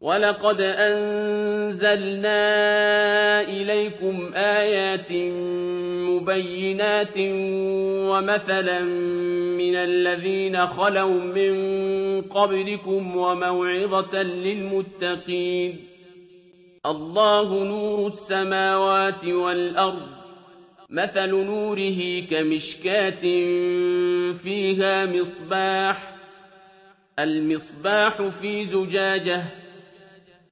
ولقد أنزلنا إليكم آيات مبينات ومثلا من الذين خلوا من قبلكم وموعظة للمتقين الله نور السماوات والأرض مثل نوره كمشكاة فيها مصباح المصباح في زجاجه